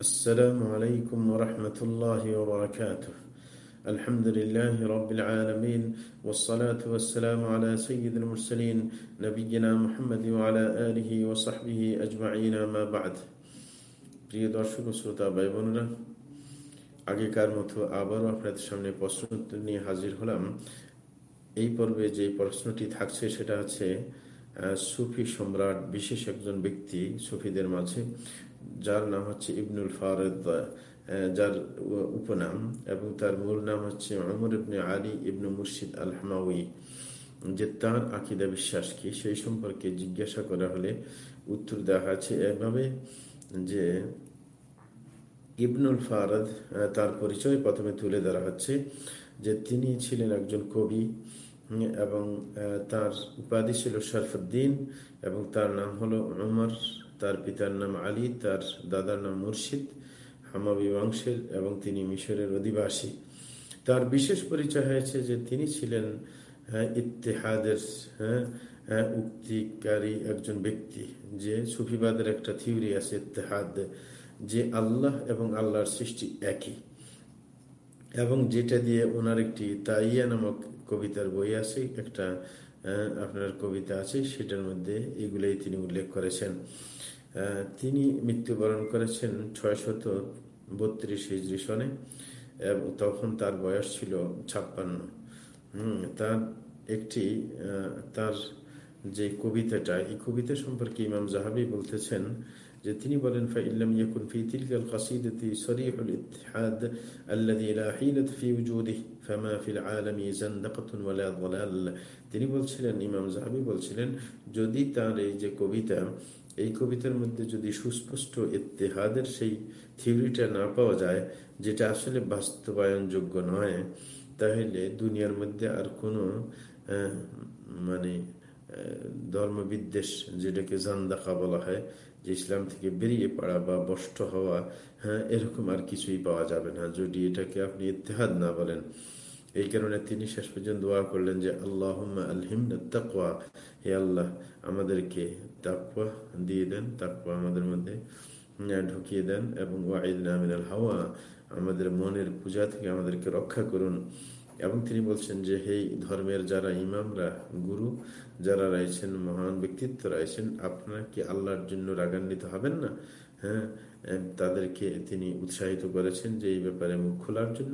السلام عليكم ورحمة الله وبركاته الحمد لله رب العالمين والصلاة والسلام على سيد المرسلين نبينا محمد وعلى آله وصحبه أجمعين ما بعد প্রিয় দর্শক শ্রোতা ভাই বোনেরা আগেকার মতো আবারও আপনাদের সামনে প্রশ্ন নিয়ে হাজির হলাম এই পর্বে যে প্রশ্নটি থাকছে সেটা হচ্ছে সুফি সম্রাট বিশেষ একজন ব্যক্তি সুফিদের মাঝে যার নাম হচ্ছে ইবনুল ফারদ যার উপনাম এবং তার মূল নাম হচ্ছে অমর ইবনে আলী ইবনু মুর্শিদ আল হামাউই যে তার আকিদা বিশ্বাস কি সেই সম্পর্কে জিজ্ঞাসা করা হলে উত্তর দেওয়া আছে এভাবে যে ইবনুল ফারদ তার পরিচয় প্রথমে তুলে ধরা হচ্ছে যে তিনি ছিলেন একজন কবি এবং তার উপাধি ছিল শরফুদ্দিন এবং তার নাম হলো উমর তার পিতার নাম আলী, তার দাদার নাম মুর্শিদ হামাবি বংশের এবং তিনি মিশরের অধিবাসী। তার বিশেষ পরিচয় হয়েছে যে তিনি ছিলেন ইতিহাদের হ্যাঁ উক্তিকারী একজন ব্যক্তি। যে সুফিবাদের একটা থিওরি আছে ইতিহাদ যে আল্লাহ এবং আল্লাহর সৃষ্টি একই। এবং যেটা দিয়ে ওনার একটি তাইয়া নামক কবিতার বই আছে, একটা আপনার কবিতা আছে, সেটার মধ্যে এগুলোই তিনি উল্লেখ করেছেন। তিনি মৃত্যুবরণ করেছেন ছয়শত বত্রিশ হিজড়ি সনে তখন তার বয়স ছিল ছাপ্পান্ন। তার একটি তার যে কবিতাটা, এই কবিতা সম্পর্কে ইমাম জাহাবি বলতেছেন যে তিনি বলেন তিনি বলছিলেন, ইমাম জাহাবি বলছিলেন, যদি তার এই যে কবিতা এই কবিতার মধ্যে যদি সুস্পষ্ট ইত্তেহাদের সেই থিওরিটা না পাওয়া যায়, যেটা আসলে বাস্তবায়নযোগ্য নয়, তাহলে দুনিয়ার মধ্যে আর কোনো মানে ধর্মবিদ্বেষ যেটাকে জান্দাকা বলা হয়, যে ইসলাম থেকে বেরিয়ে পড়া বা বষ্ট হওয়া হ্যাঁ এরকম আর কিছুই পাওয়া যাবে না। যদি এটাকে আপনি ইতিহাদ না বলেন এই কারণে তিনি শেষ পর্যন্ত দোয়া করলেন যে আল্লাহ আলহিম তাকওয়া। হে আল্লাহ, আমাদেরকে তাকওয়া দিয়ে দেন, তাকওয়া আমাদের মধ্যে ঢুকিয়ে দেন এবং ওয়াইদ নামিনাল হাওয়া, আমাদের মনের পূজা থেকে আমাদেরকে রক্ষা করুন। এবং তিনি বলছেন যে হেই ধর্মের যারা ইমামরা, গুরু যারা রয়েছেন, মহান ব্যক্তিত্ব রয়েছেন, আপনারা কি আল্লাহর জন্য রাগান্বিত হবেন না? হ্যাঁ তাদেরকে তিনি উৎসাহিত করেছেন যে এই ব্যাপারে মুখ খোলার জন্য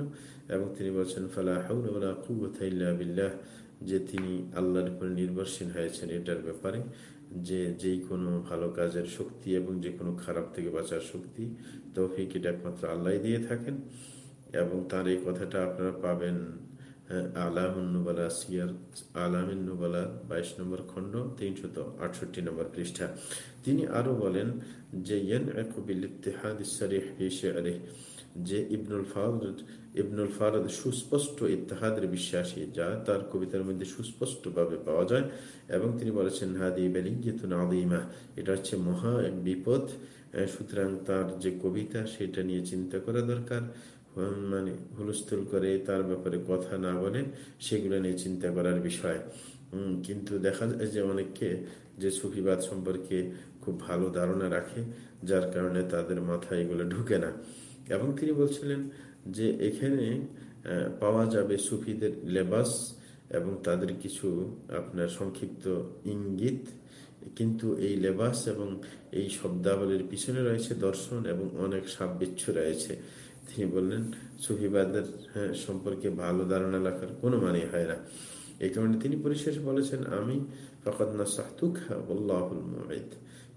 এবং তিনি বলছেন ফালাহ যে তিনি আল্লাহর উপর নির্ভরশীল হয়েছেন এটার ব্যাপারে, যে যেই কোনো ভালো কাজের শক্তি এবং যে কোনো খারাপ থেকে বাঁচার শক্তি, তৌফিক এটা একমাত্র আল্লাহ দিয়ে থাকেন এবং তার এই কথাটা আপনারা পাবেন সিয়ার বাইশ নম্বর খণ্ড আটষট্টি নম্বর পৃষ্ঠা। তিনি আরও বলেন যে যে ইবনুল ফারদ ইবনুল ফারদ সুস্পষ্ট ইত্তেহাদের বিশ্বাসী, যা তার কবিতার মধ্যে সুস্পষ্ট ভাবে পাওয়া যায় এবং তিনি বলেছেন, হাদি বেলিগেতুন আদিমা এটা হচ্ছে মহা বিপদ। সুতরাং তার যে কবিতা, সেটা নিয়ে চিন্তা করা দরকার। মানে হুলস্থুল করে তার ব্যাপারে কথা না বলে সেগুলো নিয়ে চিন্তা করার বিষয়। কিন্তু দেখা যায় যে অনেককে যে সুফিবাদ সম্পর্কে খুব ভালো ধারণা রাখে, যার কারণে তাদের মাথায় এগুলো ঢুকে না। এবং তিনি বলছিলেন যে এখানে পাওয়া যাবে সুফিদের লেবাস এবং তাদের কিছু আপনার সংক্ষিপ্ত ইঙ্গিত, কিন্তু এই লেবাস এবং এই শব্দাবলীর পিছনে রয়েছে দর্শন এবং অনেক সাব্যচ্ছ রয়েছে। তিনি বললেন সুফিবাদের হ্যাঁ, সম্পর্কে ভালো ধারণা রাখার কোনো মানে হয় না। এই কারণে তিনি পরিশেষ বলেছেন আমি ফকত না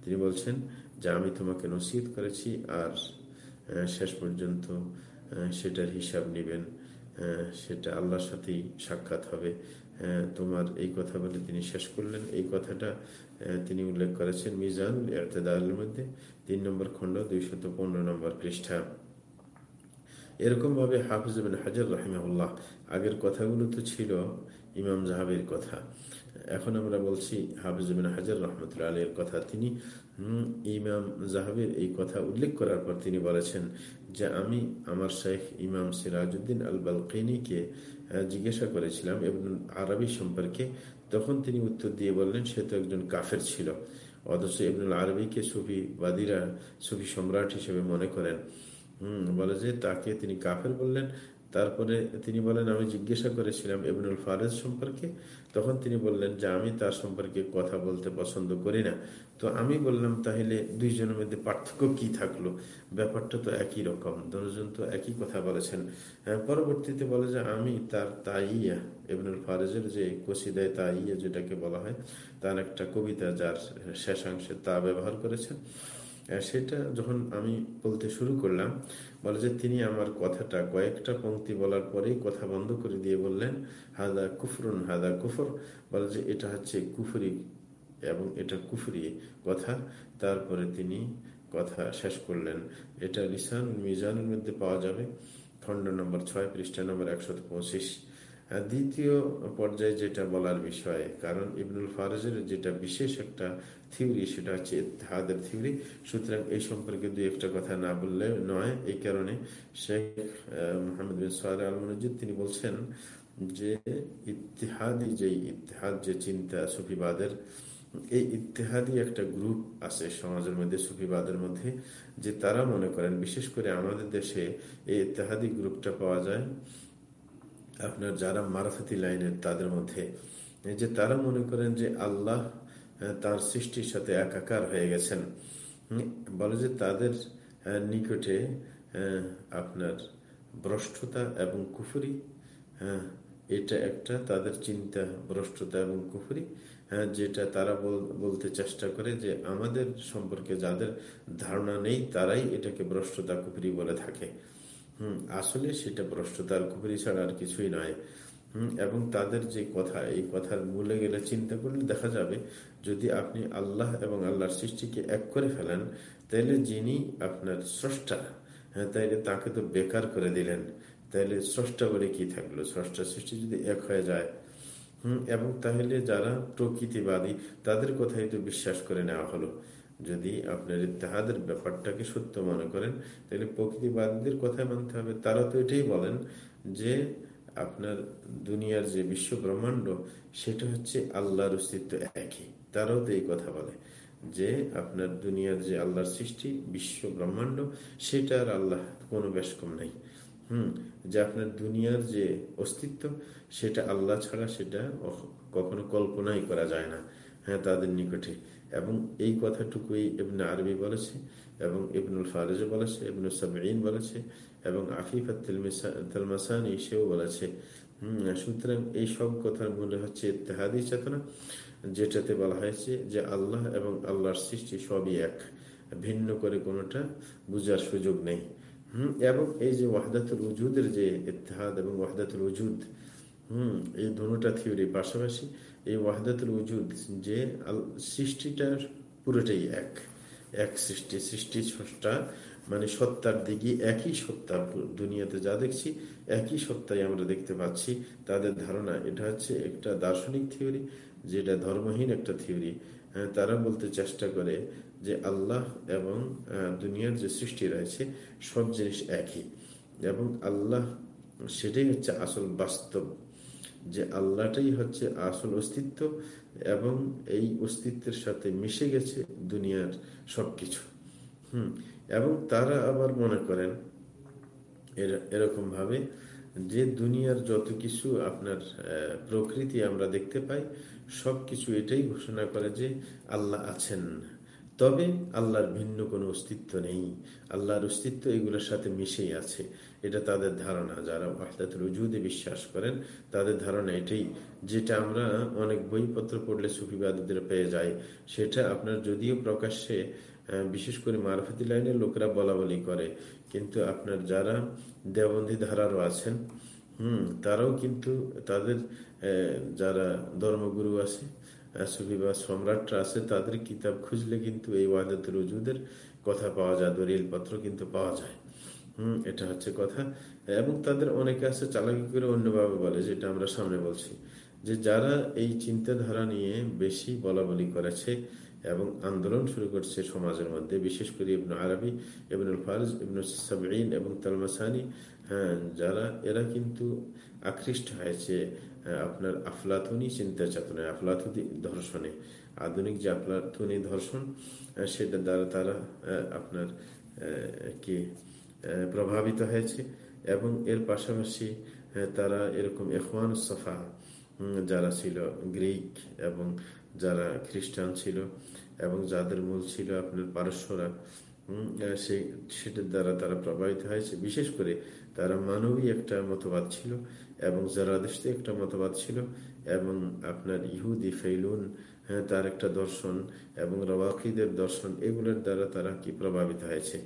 তিনি বলছেন যে আমি তোমাকে নসিদ করেছি আর শেষ পর্যন্ত সেটার হিসাব নেবেন সেটা আল্লাহর সাথেই সাক্ষাৎ হবে। তোমার এই কথা বলে তিনি শেষ করলেন। এই কথাটা তিনি উল্লেখ করেছেন মিজান মধ্যে তিন নম্বর খণ্ড দুইশত পনেরো নম্বর পৃষ্ঠা। এরকম ভাবে হাফিজ হাজার রাহিমাহুল্লাহ, আগের কথাগুলো তো ছিল, ইমাম জাহাবের কথা। এখন আমরা বলছি হাফিজ হাজার রহমতুল্লাহ আলীর কথা। তিনি ইমাম জাহাবের এই কথা উল্লেখ করার পর তিনি বলেছেন যে, আমি আমার শেখ ইমাম সিরাজউদ্দিন আল বালকিনীকে জিজ্ঞাসা করেছিলাম এবং আরবি সম্পর্কে। তখন তিনি উত্তর দিয়ে বললেন, সে তো একজন কাফের ছিল। অথচ ইবনুল আরবিকে সুফিবাদীরা সুফি সম্রাট হিসেবে মনে করেন। হম বলে যে তাকে তিনি কাফের বললেন। তারপরে তিনি বলেন আমি জিজ্ঞাসা করেছিলাম এবনুল ফারেজ সম্পর্কে। তখন তিনি বললেন যে আমি তার সম্পর্কে কথা বলতে পছন্দ করি না। তো আমি বললাম তাহলে দুইজনের মধ্যে পার্থক্য কি থাকল? ব্যাপারটা তো একই রকম। দুজন তো একই কথা বলেছেন। হ্যাঁ, পরবর্তীতে বলে যে আমি তার তাইয়া এবনুল ফারেজের যে কসিদায় তাইয়া যেটাকে বলা হয় তার একটা কবিতা যার শেষাংশে তা ব্যবহার করেছেন। সেটা যখন আমি বলতে শুরু করলাম, বলে যে তিনি আমার কথাটা কয়েকটা পঙ্ক্তি বলার পরেই কথা বন্ধ করে দিয়ে বললেন, হাদা কুফরুন, হাদা কুফর। বলে যে এটা হচ্ছে কুফরি এবং এটা কুফরি কথা। তারপরে তিনি কথা শেষ করলেন। এটা লিসান মিজানের মধ্যে পাওয়া যাবে। খণ্ড নম্বর ছয়, পৃষ্ঠা নম্বর একশত পঁচিশ। দ্বিতীয় পর্যায়ে যেটা বলার বিষয়, কারণ ইবনুল ফারজের যেটা বিশেষ একটা থিওরি, সেটা হচ্ছে ইতিহাদের থিওরি। সুতরাং এই সম্পর্কে দুই একটা কথা না বললে নয়। এই কারণে শেখ মোহাম্মদ বিন সোয়াল আল মনজিদ তিনি বলছেন যে ইতিহাদি যে ইতিহাদ যে চিন্তা সুফিবাদের, এই ইতিহাদি একটা গ্রুপ আছে সমাজের মধ্যে, সুফিবাদের মধ্যে, যে তারা মনে করেন বিশেষ করে আমাদের দেশে এই ইতিহাদি গ্রুপটা পাওয়া যায়। আপনার যারা মারফতি লাইনের, তাদের মধ্যে। যে তারা মনে করেন যে আল্লাহ তার সৃষ্টির সাথে একাকার হয়ে গেছেন। বলে যে তাদের নিকটে আপনার ভ্রষ্টতা এবং কুফুরি এটা একটা তাদের চিন্তা, ভ্রষ্টতা এবং কুফুরি যেটা তারা বলতে চেষ্টা করে যে আমাদের সম্পর্কে যাদের ধারণা নেই, তারাই এটাকে ভ্রষ্টতা কুফুরি বলে থাকে। আসলে সেটা ভ্রষ্টতার কুপুরি ছাড়া আর কিছুই নয়। এবং তাদের যে কথা, এই কথার মূলে গেলে চিন্তা করলে দেখা যাবে, যদি আপনি আল্লাহ এবং আল্লাহর সৃষ্টিকে এক করে ফেলেন তাহলে যিনি আপনার স্রষ্টা হ্যাঁ তাইলে তাকে তো বেকার করে দিলেন। তাহলে স্রষ্টা বলে কি থাকল? স্রষ্টা সৃষ্টি যদি এক হয়ে যায়, হম, এবং তাহলে যারা প্রকৃতিবাদী, তাদের কথাই তো বিশ্বাস করে নেওয়া হলো। যদি আপনার ইতিহাদের ব্যাপারটাকে সত্য মনে করেন, তাহলে প্রকৃতিবাদীদের কথা মানতে হবে। তারা তো এটাই বলেন যে আপনার দুনিয়ার যে বিশ্ব ব্রহ্মাণ্ড, সেটা হচ্ছে আল্লাহর অস্তিত্ব একই। তারাও তো এই কথা বলে যে আপনার দুনিয়ার যে আল্লাহর সৃষ্টি, বিশ্ব ব্রহ্মাণ্ড সেটা আর আল্লাহ কোনো বেশ কম নাই। হুম, যে আপনার দুনিয়ার যে অস্তিত্ব, সেটা আল্লাহ ছাড়া সেটা কখনো কল্পনাই করা যায় না। হ্যাঁ তাদের নিকটে। এবং এই কথাটুকুই ইবনে আরবি বলেছে এবং ইবনুল ফারেজ বলেছে, ইবনুল সামিন বলেছে এবং আফিফা তেলমাসানি সেও বলেছে। সুতরাং এই সব কথার মূলে হচ্ছে ইত্তেহাদি চেতনা, যেটাতে বলা হয়েছে যে আল্লাহ এবং আল্লাহর সৃষ্টি সবই এক, ভিন্ন করে কোনোটা বুঝার সুযোগ নেই। হম, এবং এই যে ওয়াহদাতুল উজুদের যে ইতিহাদ এবং ওয়াহদাতুল উজুদ হম এই দুটা থিওরি পাশাপাশি এই ওয়াহদাতুল উজুদ যে সৃষ্টিটার পুরোটাই এক। এক সৃষ্টি সৃষ্টি স্রষ্টা মানে সত্তার দিকে একই সত্তা দুনিয়াতে যা দেখছি একই সত্তাই আমরা দেখতে পাচ্ছি তাদের ধারণা। এটা হচ্ছে একটা দার্শনিক থিওরি যেটা ধর্মহীন একটা থিওরি হ্যাঁ, তারা বলতে চেষ্টা করে যে আল্লাহ এবং দুনিয়ার যে সৃষ্টি রয়েছে সব জিনিস একই। এবং আল্লাহ সেটাই হচ্ছে আসল বাস্তব যে আল্লাহটাই হচ্ছে আসল অস্তিত্ব এবং এই অস্তিত্বের সাথে মিশে গেছে দুনিয়ার সবকিছু। হুম, এবং তারা আবার মনে করেন এরকম ভাবে যে দুনিয়ার যত কিছু আপনার প্রকৃতি আমরা দেখতে পাই, সবকিছু এটাই ঘোষণা করে যে আল্লাহ আছেন। তবে আল্লাহর ভিন্ন কোনো অস্তিত্ব নেই। আল্লাহর অস্তিত্ব এগুলোর সাথে মিশেই আছে। এটা তাদের ধারণা। যারা ওয়াহদাতুল উজুদে বিশ্বাস করেন, তাদের ধারণা এটাই, যেটা আমরা অনেক বইপত্র পড়লে সুফিবাদীদের পেয়ে যাই, সেটা আপনার যদিও প্রকাশ্যে বিশেষ করে মারফতি লাইনের লোকেরা বলা বলি করে, কিন্তু আপনার যারা দেবন্ধী ধারারও আছেন, হুম, তারাও কিন্তু তাদের যারা ধর্মগুরু আছে সুফি বা সম্রাটরা আছে তাদের কিতাব খুঁজলে কিন্তু এই ওয়াদাতুল উজুদের কথা পাওয়া যায় দলিল পত্র কিন্তু পাওয়া যায়। হম, এটা হচ্ছে কথা। এবং তাদের অনেকে আছে চালাকি করে অন্যভাবে বলে, যেটা আমরা সামনে বলছি, যে যারা এই চিন্তাধারা নিয়ে বেশি বলা বলি করেছে এবং আন্দোলন শুরু করছে সমাজের মধ্যে, বিশেষ করে ইবনু আরবি, ইবনুল ফারজ, ইবনু সাবিন এবং তালমাসানি হ্যাঁ যারা, এরা কিন্তু আকৃষ্ট হয়েছে আপনার আফলাথনি চিন্তা চেতনায় আফলাথুদি দর্শনে আধুনিক যে ধ্বনি ধর্ষণ সেটা দ্বারা তারা আপনার কি প্রভাবিত হয়েছে এবং এর পাশাপাশি তারা এরকম এখওয়ান সফা যারা ছিল গ্রিক এবং যারা খ্রিস্টান ছিল এবং যাদের মূল ছিল আপনার পারস্যরা সেই সেটার দ্বারা তারা প্রভাবিত হয়েছে। বিশেষ করে তারা মানবী একটা মতবাদ ছিল এবং জারাদিস্তে একটা মতবাদ ছিল এবং আপনার ইহুদি ফেইলুন হ্যাঁ তার একটা দর্শন এবং রবাকিদের দর্শন, এগুলোর দ্বারা তারা কি প্রভাবিত হয়েছে?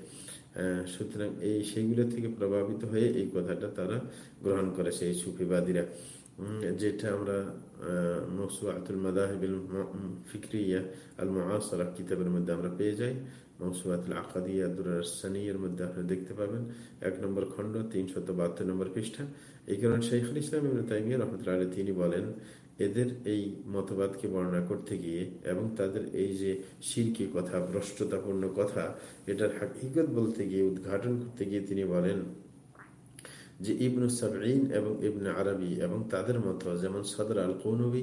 সুতরাং এই সেইগুলো থেকে প্রভাবিত হয়ে এই কথাটা তারা গ্রহণ করেছে এই সুফিবাদীরা। যেটা আমরা মৌসুয়াতুল মাদাহিবিল ফিক্রিয়া আল মহাসরা কিতাবের মধ্যে আমরা পেয়ে যাই। দুরাসানিয়ের মধ্যে দেখতে পাবেন এক নম্বর খণ্ড বাহাত্তর নম্বর এই কারণে তিনি বলেন, এদের এই মতবাদকে বর্ণনা করতে গিয়ে এবং তাদের এই যে শিরকি কথা, ভ্রষ্টতাপূর্ণ কথা, এটার হাকিগত বলতে গিয়ে, উদ্ঘাটন করতে গিয়ে তিনি বলেন যে ইবনু সাবঈন এবং ইবন আরবি এবং তাদের মতো, যেমন সদর আল কৌনবী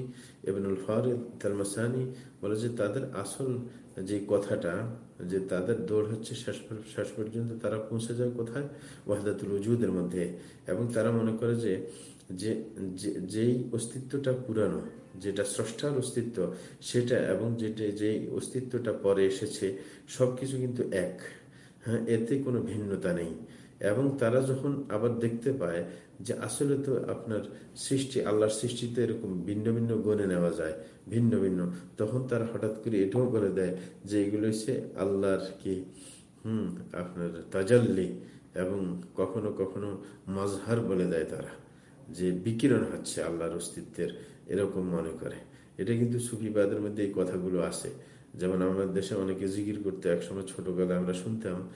ইবনুল ফরিদ, তালমাসানি বলে যে তাদের আসল যে কথাটা, যে তাদের দৌড় হচ্ছে শেষ পর্যন্ত তারা পৌঁছে যায় কোথায়? ওয়াহদাতুল উজুদের মধ্যে। এবং তারা মনে করে যে, যেই অস্তিত্বটা পুরানো, যেটা স্রষ্টার অস্তিত্ব, সেটা এবং যেটা, যেই অস্তিত্বটা পরে এসেছে, সবকিছু কিন্তু এক। হ্যাঁ এতে কোনো ভিন্নতা নেই। এবং তারা যখন আবার দেখতে পায় যে আসলে তো আপনার সৃষ্টি, আল্লাহর সৃষ্টিতে এরকম ভিন্ন ভিন্ন গণে নেওয়া যায়, ভিন্ন ভিন্ন, তখন তারা হঠাৎ করে এটাও বলে দেয় যে এগুলো হচ্ছে আল্লাহর কি, হুম, আপনার তাজাল্লি এবং কখনো কখনো মাজহার বলে দেয় তারা যে বিকিরণ হচ্ছে আল্লাহর অস্তিত্বের, এরকম মনে করে। এটা কিন্তু সুফিবাদের মধ্যে এই কথাগুলো আছে। যেমন আমাদের দেশে অনেকে জিকির করতে, একসময় ছোটবেলায় আমরা শুনতাম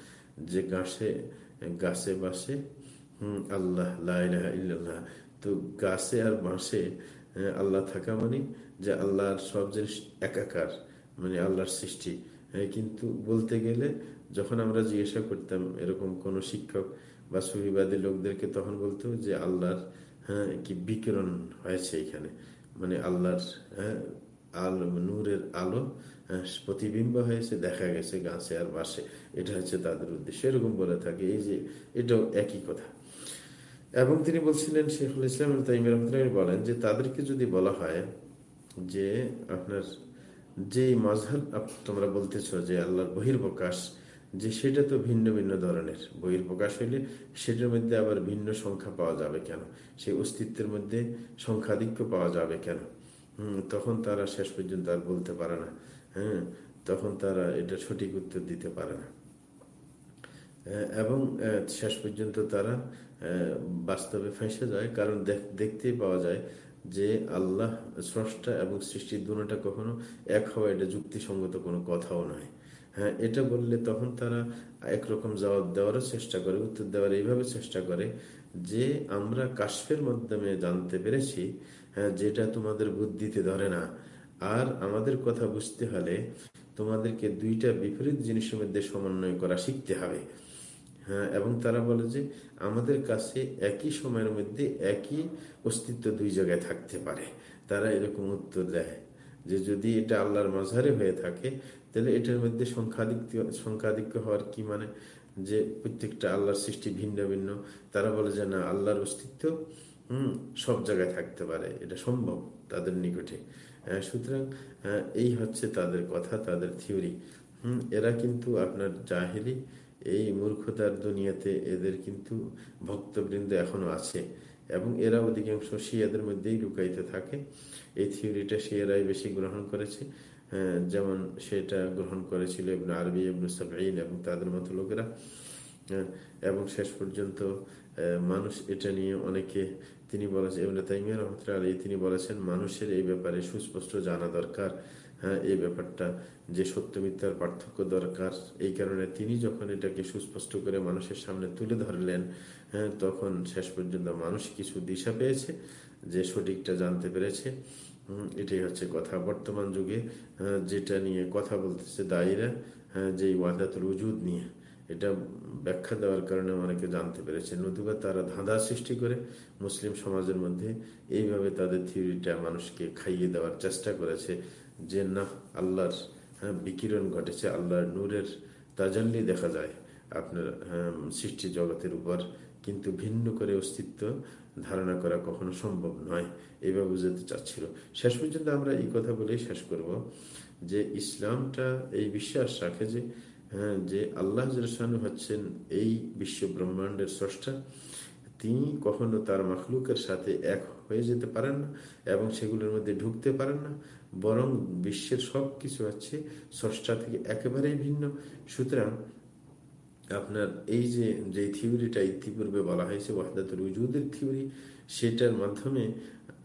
যে গাছে গাছে বাসে, হম, আল্লাহ ইল্লাল্লাহ। তো গাছে আর বাঁশে আল্লাহ থাকা মানে যে আল্লাহর সব জিনিস একাকার মানে আল্লাহর সৃষ্টি। কিন্তু বলতে গেলে যখন আমরা জিজ্ঞাসা করতাম এরকম কোন শিক্ষক বা সুবিবাদী লোকদেরকে, তখন বলতো যে আল্লাহর হ্যাঁ কি বিকিরণ হয়েছে এখানে। মানে আল্লাহর হ্যাঁ আলো নূরের আলো হ্যাঁ, প্রতিবিম্ব হয়েছে দেখা গেছে গাছে আর বাসে। এটা হচ্ছে তাদের উদ্দেশ্য। এরকম বলে থাকে। এই যে এটাও একই কথা। এবং তিনি বলছিলেন শেখুল ইসলাম তাইমির বলেন যে তাদেরকে যদি বলা হয় যে আপনার যে মজহাব তোমরা বলতেছ যে আল্লাহর বহির্প্রকাশ যে সেটা তো ভিন্ন ভিন্ন ধরনের। বইয়ের প্রকাশ হইলে সেটার মধ্যে আবার ভিন্ন সংখ্যা পাওয়া যাবে কেন? সেই অস্তিত্বের মধ্যে সংখ্যাধিক্য পাওয়া যাবে কেন? তখন তারা শেষ পর্যন্ত আর বলতে পারে না। হ্যাঁ তখন তারা এটা সঠিক উত্তর দিতে পারে না। এবং শেষ পর্যন্ত তারা বাস্তবে ফেঁসে যায়। কারণ দেখতেই পাওয়া যায় যে আল্লাহ স্রষ্টা এবং সৃষ্টির দুটা কখনো এক হওয়া এটা যুক্তিসঙ্গত কোনো কথাও নয়। হ্যাঁ এটা বললে তখন তারা একরকম জবাব দেওয়ারও চেষ্টা করে, উত্তর দেওয়ার এইভাবে চেষ্টা করে যে আমরা কাশ্মের মাধ্যমে জানতে পেরেছি যেটা তোমাদের বুদ্ধিতে ধরে না। আর আমাদের কথা বুঝতে হলে তোমাদেরকে দুইটা বিপরীত জিনিসের মধ্যে সমন্বয় করা শিখতে হবে। হ্যাঁ এবং তারা বলে যে আমাদের কাছে একই সময়ের মধ্যে একই অস্তিত্ব দুই জায়গায় থাকতে পারে। তারা এরকম উত্তর দেয় যে যদি এটা আল্লাহর মাঝারে হয়ে থাকে, তাহলে এটার মধ্যে সংখ্যাধিক্য সংখ্যাধিক্য হওয়ার কি মানে? যে প্রত্যেকটা আল্লাহর সৃষ্টি ভিন্ন ভিন্ন। তারা বলে যে না, আল্লাহর অস্তিত্ব হম, সব জায়গায় থাকতে পারে, এটা সম্ভব তাদের নিকটে। সুতরাং এই হচ্ছে তাদের কথা, তাদের থিওরি। হম, এরা কিন্তু আপনার জাহেরি এই মূর্খতার দুনিয়াতে এদের কিন্তু ভক্তবৃন্দ এখনও আছে এবং এরা অধিকাংশ শিয়াদের মধ্যেই লুকাইতে থাকে। এই থিওরিটা শিয়ারাই বেশি গ্রহণ করেছে। যেমন সেটা গ্রহণ করেছিল ইবন আরবি, ইবন সাবঈন এবং তাদের মতো লোকেরা। এবং শেষ পর্যন্ত মানুষ এটা নিয়ে অনেকে তিনি বলেছেন, ইবনে তাইমিয়া রহমতুল্লাহ আলী তিনি বলেছেন, মানুষের এই ব্যাপারে সুস্পষ্ট জানা দরকার। হ্যাঁ এই ব্যাপারটা যে সত্য মিথ্যার পার্থক্য দরকার, এই কারণে তিনি যখন এটাকে সুস্পষ্ট করে মানুষের সামনে তুলে ধরলেন হ্যাঁ তখন শেষ পর্যন্ত মানুষ কিছু দিশা পেয়েছে যে সঠিকটা জানতে পেরেছে। এটাই হচ্ছে কথা। বর্তমান যুগে যেটা নিয়ে কথা বলতেছে দায়ীরা হ্যাঁ যে ওয়াদাতুল উজুদ নিয়ে এটা ব্যাখ্যা দেওয়ার কারণে অনেকে জানতে পেরেছে নতুবা তারা ধাঁধা সৃষ্টি করে মুসলিম সমাজের মধ্যে এইভাবে তাদের থিওরিটা মানুষকে খাইয়ে দেওয়ার চেষ্টা করেছে যে না আল্লাহর হ্যাঁ বিকিরণ ঘটেছে আল্লাহর নূরের তাজাল্লি দেখা যায় আপনার হ্যাঁ, সৃষ্টি জগতের উপর। কিন্তু ভিন্ন করে অস্তিত্ব ধারণা করা কখনো সম্ভব নয়। এইভাবে বুঝাতে চাচ্ছিল। শেষ পর্যন্ত আমরা এই কথা বলেই শেষ করব যে ইসলামটা এই বিশ্বাস রাখে যে হ্যাঁ যে আল্লাহ হচ্ছেন এই বিশ্ব ব্রহ্মাণ্ডের স্রষ্টা, তিনি কখনো তার মখলুকের সাথে এক হয়ে যেতে পারেন না এবং সেগুলোর মধ্যে ঢুকতে পারেন না। বরং বিশ্বের সব কিছু হচ্ছে স্রষ্টা থেকে একেবারেই ভিন্ন। সুতরাং আপনার এই যে যে থিওরিটা ইতিপূর্বে বলা হয়েছে, ওয়াহদাতুল উজুদের থিওরি, সেটার মাধ্যমে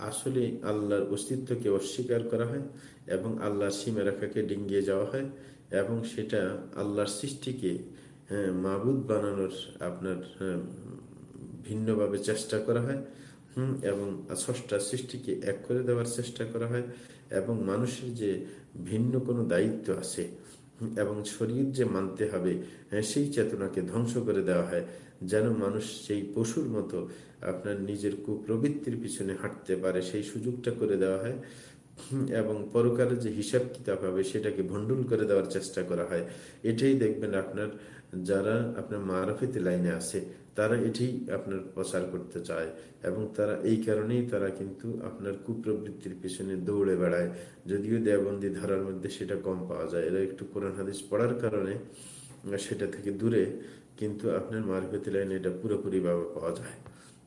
আসলে আল্লাহর অস্তিত্বকে অস্বীকার করা হয় এবং আল্লাহর সীমারেখাকে ডিঙ্গিয়ে যাওয়া হয়। এবং সেটা আল্লাহর সৃষ্টিকে হ্যাঁ, মাবুদ বানানোর আপনার হ্যাঁ, ভিন্নভাবে চেষ্টা করা হয় হুম এবং ষষ্ঠা সৃষ্টিকে এক করে দেওয়ার চেষ্টা করা হয় এবং মানুষের যে ভিন্ন কোনো দায়িত্ব আছে এবং শরীর যে মানতে হবে হ্যাঁ, সেই চেতনাকে ধ্বংস করে দেওয়া হয় যেন মানুষ সেই পশুর মতো আপনার নিজের কুপ্রবৃত্তির পিছনে হাঁটতে পারে সেই সুযোগটা করে দেওয়া হয়। এবং পরকালে যে হিসাব কিতাব হবে সেটাকে ভণ্ডুল করে দেওয়ার চেষ্টা করা হয়। এটাই দেখবেন আপনার যারা আপনার মারফিতে লাইনে আছে, তারা এটি আপনার প্রচার করতে চায় এবং তারা এই কারণেই তারা কিন্তু আপনার কুপ্রবৃত্তির পিছনে দৌড়ে বেড়ায়। যদিও দেবন্দি ধারার মধ্যে সেটা কম পাওয়া যায়, এরা একটু কোরআন হাদিস পড়ার কারণে সেটা থেকে দূরে, কিন্তু আপনার মারফেতি লাইনে এটা পুরোপুরিভাবে পাওয়া যায়।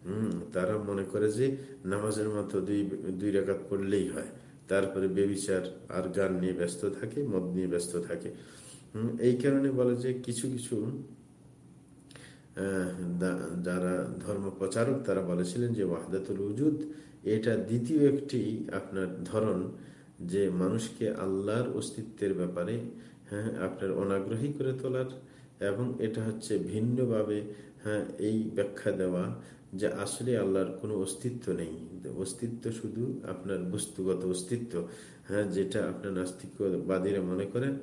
হম, তারা মনে করে যে নামাজের মতো দুই দুই রেখাত পড়লেই হয়। তারপরে বেবিচার, আর গান নিয়ে ব্যস্ত থাকে, মদ নিয়ে ব্যস্ত থাকে। এই কারণে বলে যে কিছু কিছু যারা ধর্ম প্রচারক তারা বলেছিলেন যে ওয়াহদাতুল উজুদ এটা দ্বিতীয় একটি আপনার ধরন যে মানুষকে আল্লাহর অস্তিত্বের ব্যাপারে হ্যাঁ আপনার অনাগ্রহী করে তোলার এবং এটা হচ্ছে ভিন্নভাবে হ্যাঁ এই ব্যাখ্যা দেওয়া যে আসলে আল্লাহর কোনো অস্তিত্ব নেই। অস্তিত্ব শুধু আপনার বস্তুগত অস্তিত্ব হ্যাঁ যেটা আপনার নাস্তিকবাদীরা মনে করেন।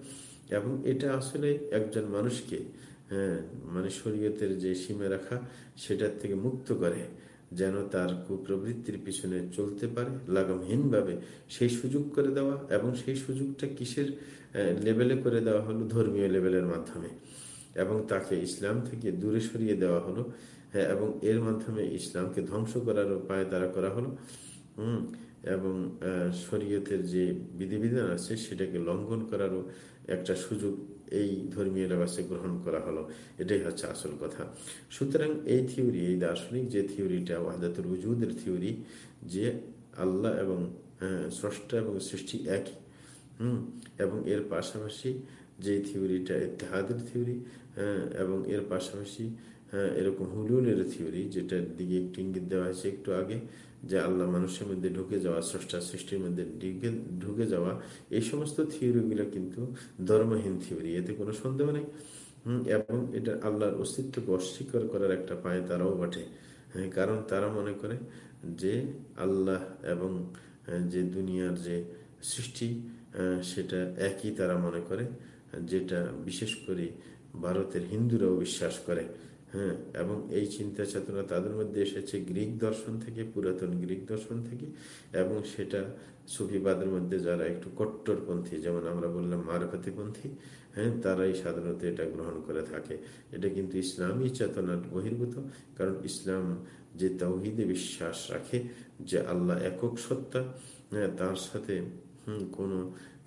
এবং এটা আসলে একজন মানুষকে হ্যাঁ মানে শরীয়তের যে সীমা রাখা, সেটার থেকে মুক্ত করে, যেন তার কুপ্রবৃত্তির পিছনে চলতে পারে লাগামহীনভাবে। সেই সুযোগ করে দেওয়া এবং সেই সুযোগটা কিসের লেভেলে করে দেওয়া হলো? ধর্মীয় লেভেলের মাধ্যমে। এবং তাকে ইসলাম থেকে দূরে সরিয়ে দেওয়া হলো। হ্যাঁ এবং এর মাধ্যমে ইসলামকে ধ্বংস করার উপায় দ্বারা করা হলো। হম, এবং শরীয়তের যে বিধিবিধান আছে সেটাকে লঙ্ঘন করারও একটা সুযোগ এই ধর্মীয় লেবাসে গ্রহণ করা হলো। এটাই হচ্ছে আসল কথা। সুতরাং এই থিওরি, এই দার্শনিক যে থিওরিটা, ওয়াহাদাতুল উজুদের থিওরি, যে আল্লাহ এবং স্রষ্টা এবং সৃষ্টি একই। হুম, এবং এর পাশাপাশি যে থিওরিটা ইতিহাদের থিওরি হ্যাঁ এবং এর পাশাপাশি হ্যাঁ এরকম হুলুলের থিওরি যেটার দিকে একটু ইঙ্গিত দেওয়া হয়েছে একটু আগে যে আল্লাহ মানুষের মধ্যে ঢুকে যাওয়া স্রষ্টা সৃষ্টির মধ্যে ঢুকে যাওয়া এই সমস্ত থিওরিগুলো কিন্তু ধর্মহীন থিওরি এতে কোনো সন্দেহ নেই। এবং এটা আল্লাহর অস্তিত্বকে অস্বীকার করার একটা পায় তারাও বটে। হ্যাঁ, কারণ তারা মনে করে যে আল্লাহ এবং যে দুনিয়ার যে সৃষ্টি সেটা একই তারা মনে করে। যেটা বিশেষ করে ভারতের হিন্দুরাও বিশ্বাস করে হ্যাঁ এবং এই চিন্তা চেতনা তাদের মধ্যে এসেছে গ্রিক দর্শন থেকে, পুরাতন গ্রিক দর্শন থেকে, এবং সেটা সুফিবাদের মধ্যে যারা একটু কট্টরপন্থী, যেমন আমরা বললাম মারফতিপন্থী হ্যাঁ তারাই সাধারণত এটা গ্রহণ করে থাকে। এটা কিন্তু ইসলামী চেতনার বহির্ভূত, কারণ ইসলাম যে তৌহিদে বিশ্বাস রাখে, যে আল্লাহ একক সত্তা হ্যাঁ তার সাথে কোনো,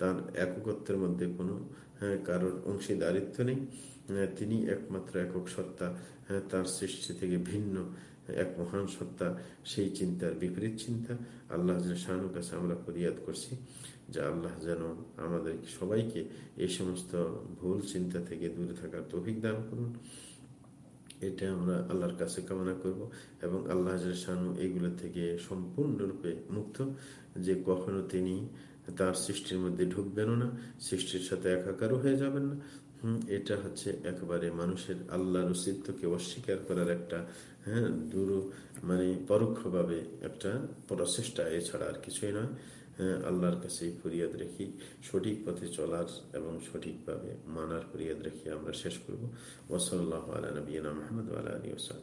তার এককত্বের মধ্যে কোনো হ্যাঁ কারোর অংশীদারিত্ব নেই। তিনি একমাত্র একক সত্তা। তার সৃষ্টি থেকে ভিন্ন এক মহান সত্তা। সেই চিন্তার বিপরীত চিন্তা আল্লাহ শাহানুর কাছে আমরা ফরিয়াদ করছি, যে আল্লাহ যেন আমাদের সবাইকে এই সমস্ত ভুল চিন্তা থেকে দূরে থাকার তৌফিক দান করুন। এটা আমরা আল্লাহর কাছে কামনা করব এবং আল্লাহ শাহানু এইগুলো থেকে সম্পূর্ণরূপে মুক্ত, যে কখনো তিনি তার সৃষ্টির মধ্যে ঢুকবেনও না, সৃষ্টির সাথে একাকারও হয়ে যাবেন না। এটা হচ্ছে একবারে মানুষের আল্লাহর অস্তিত্বকে অস্বীকার করার একটা হ্যাঁ দূর মানে পরোক্ষভাবে একটা প্রচেষ্টা, এছাড়া আর কিছুই নয়। হ্যাঁ আল্লাহর কাছে ফরিয়াদ রেখি সঠিক পথে চলার এবং সঠিকভাবে মানার ফরিয়াদ রেখে আমরা শেষ করব। ওসল্লাহ আলা নবীনা মাহমুদ আলী ওসাল